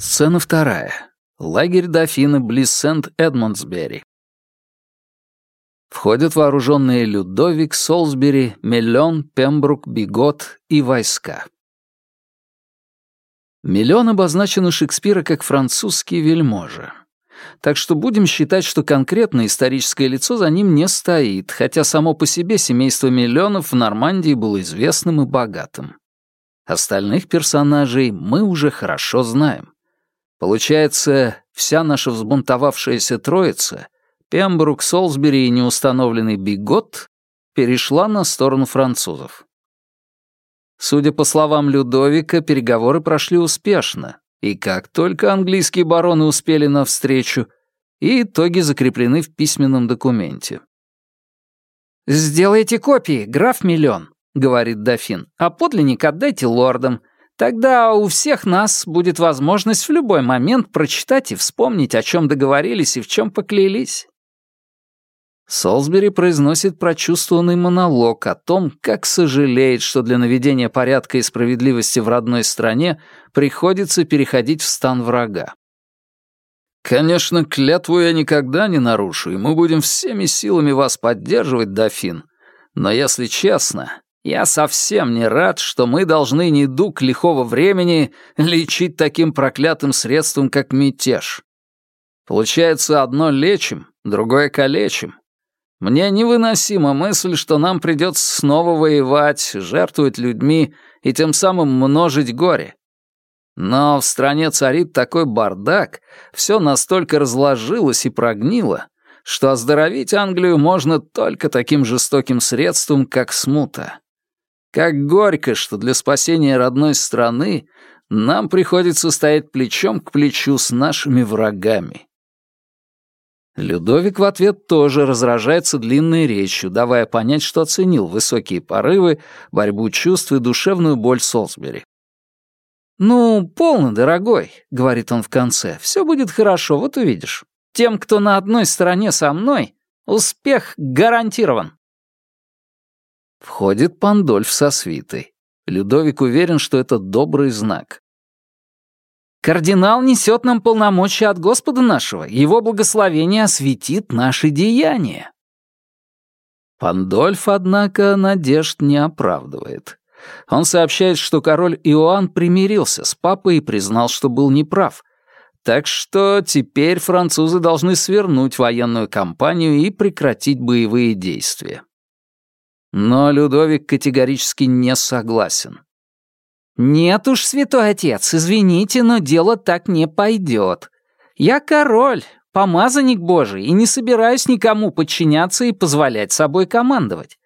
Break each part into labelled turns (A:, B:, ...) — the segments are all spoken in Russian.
A: Сцена вторая. Лагерь дофина близ Сент-Эдмондсбери. Входят вооруженные Людовик, Солсбери, Миллион, Пембрук, Бигот и войска. Миллион обозначен у Шекспира как французский вельможа. Так что будем считать, что конкретное историческое лицо за ним не стоит, хотя само по себе семейство Миллионов в Нормандии было известным и богатым. Остальных персонажей мы уже хорошо знаем. Получается, вся наша взбунтовавшаяся троица — Пембрук, Солсбери и неустановленный Бигот — перешла на сторону французов. Судя по словам Людовика, переговоры прошли успешно, и как только английские бароны успели навстречу, и итоги закреплены в письменном документе. «Сделайте копии, граф Миллион», — говорит дофин, «а подлинник отдайте лордам. Тогда у всех нас будет возможность в любой момент прочитать и вспомнить, о чем договорились и в чем поклялись. Солсбери произносит прочувствованный монолог о том, как сожалеет, что для наведения порядка и справедливости в родной стране приходится переходить в стан врага. «Конечно, клятву я никогда не нарушу, и мы будем всеми силами вас поддерживать, дофин. Но если честно, я совсем не рад, что мы должны недуг лихого времени лечить таким проклятым средством, как мятеж. Получается, одно лечим, другое калечим. Мне невыносима мысль, что нам придется снова воевать, жертвовать людьми и тем самым множить горе. Но в стране царит такой бардак, все настолько разложилось и прогнило, что оздоровить Англию можно только таким жестоким средством, как смута. Как горько, что для спасения родной страны нам приходится стоять плечом к плечу с нашими врагами. Людовик в ответ тоже разражается длинной речью, давая понять, что оценил высокие порывы, борьбу чувств и душевную боль Солсбери. «Ну, полно, дорогой», — говорит он в конце, — «все будет хорошо, вот увидишь. Тем, кто на одной стороне со мной, успех гарантирован». Входит Пандольф со свитой. Людовик уверен, что это добрый знак. Кардинал несет нам полномочия от Господа нашего, его благословение осветит наши деяния. Пандольф, однако, надежд не оправдывает. Он сообщает, что король Иоанн примирился с папой и признал, что был неправ. Так что теперь французы должны свернуть военную кампанию и прекратить боевые действия. Но Людовик категорически не согласен. «Нет уж, святой отец, извините, но дело так не пойдет. Я король, помазанник Божий, и не собираюсь никому подчиняться и позволять собой командовать.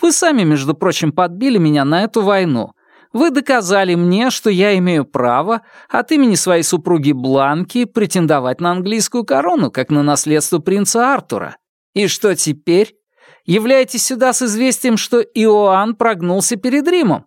A: Вы сами, между прочим, подбили меня на эту войну. Вы доказали мне, что я имею право от имени своей супруги Бланки претендовать на английскую корону, как на наследство принца Артура. И что теперь? Являетесь сюда с известием, что Иоанн прогнулся перед Римом.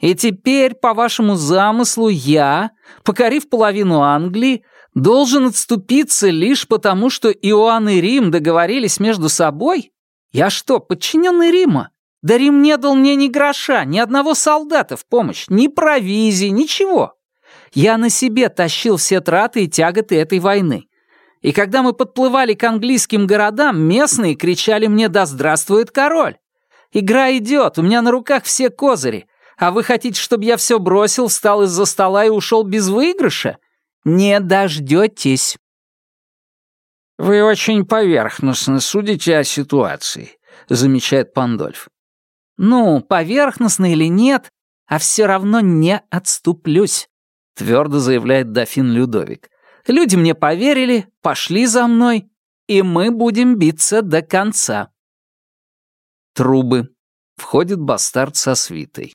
A: И теперь, по вашему замыслу, я, покорив половину Англии, должен отступиться лишь потому, что Иоанн и Рим договорились между собой? Я что, подчиненный Рима? Да Рим не дал мне ни гроша, ни одного солдата в помощь, ни провизии, ничего. Я на себе тащил все траты и тяготы этой войны. И когда мы подплывали к английским городам, местные кричали мне «Да здравствует король!» Игра идет, у меня на руках все козыри, а вы хотите, чтобы я все бросил, встал из-за стола и ушел без выигрыша? Не дождетесь. Вы очень поверхностно судите о ситуации, замечает Пандольф. Ну, поверхностно или нет, а все равно не отступлюсь, твердо заявляет дофин Людовик. Люди мне поверили, пошли за мной, и мы будем биться до конца. Трубы. Входит бастард со свитой.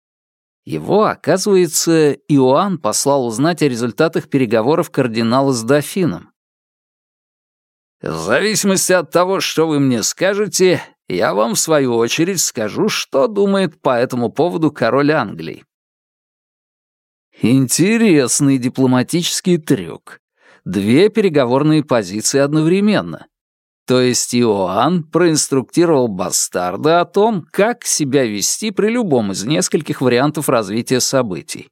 A: Его, оказывается, Иоанн послал узнать о результатах переговоров кардинала с дофином. «В зависимости от того, что вы мне скажете, я вам, в свою очередь, скажу, что думает по этому поводу король Англии». Интересный дипломатический трюк. Две переговорные позиции одновременно. То есть Иоанн проинструктировал бастарда о том, как себя вести при любом из нескольких вариантов развития событий.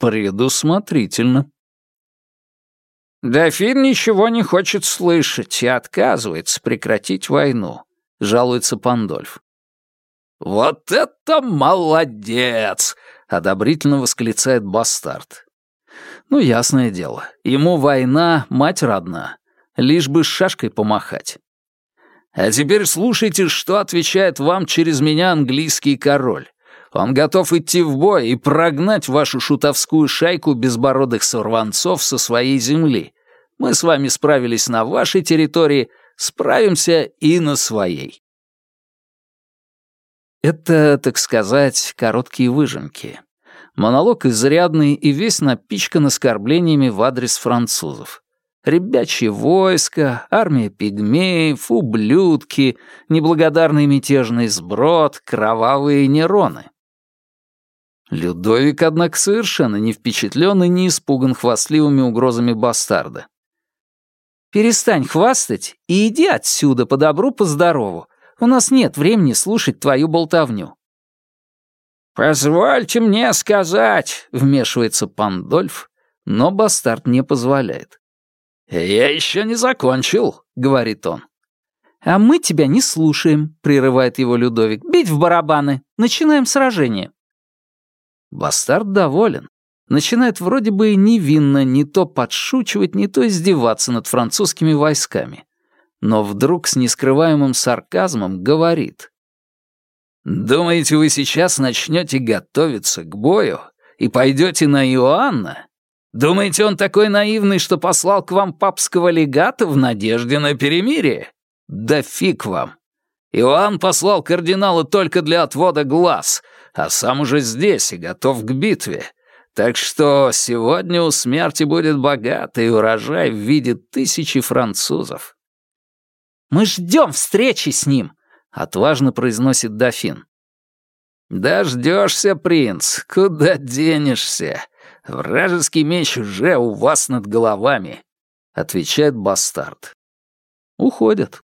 A: Предусмотрительно. «Дофин ничего не хочет слышать и отказывается прекратить войну», — жалуется Пандольф. «Вот это молодец!» — одобрительно восклицает бастард. Ну, ясное дело, ему война, мать родна, лишь бы с шашкой помахать. А теперь слушайте, что отвечает вам через меня английский король. Он готов идти в бой и прогнать вашу шутовскую шайку безбородых сорванцов со своей земли. Мы с вами справились на вашей территории, справимся и на своей. Это, так сказать, короткие выжимки. Монолог изрядный и весь напичкан оскорблениями в адрес французов. Ребячье войско, армия пигмеев, ублюдки, неблагодарный мятежный сброд, кровавые нейроны. Людовик, однако, совершенно не впечатлен и не испуган хвастливыми угрозами бастарда. «Перестань хвастать и иди отсюда по добру, по здорову. У нас нет времени слушать твою болтовню». «Позвольте мне сказать», — вмешивается Пандольф, но бастард не позволяет. «Я еще не закончил», — говорит он. «А мы тебя не слушаем», — прерывает его Людовик. «Бить в барабаны. Начинаем сражение». Бастард доволен. Начинает вроде бы невинно не то подшучивать, не то издеваться над французскими войсками. Но вдруг с нескрываемым сарказмом говорит. «Думаете, вы сейчас начнете готовиться к бою и пойдете на Иоанна? Думаете, он такой наивный, что послал к вам папского легата в надежде на перемирие? Да фиг вам! Иоанн послал кардинала только для отвода глаз, а сам уже здесь и готов к битве. Так что сегодня у смерти будет богатый урожай в виде тысячи французов. «Мы ждем встречи с ним», — отважно произносит дофин. «Дождешься, принц, куда денешься? Вражеский меч уже у вас над головами», — отвечает бастард. Уходят.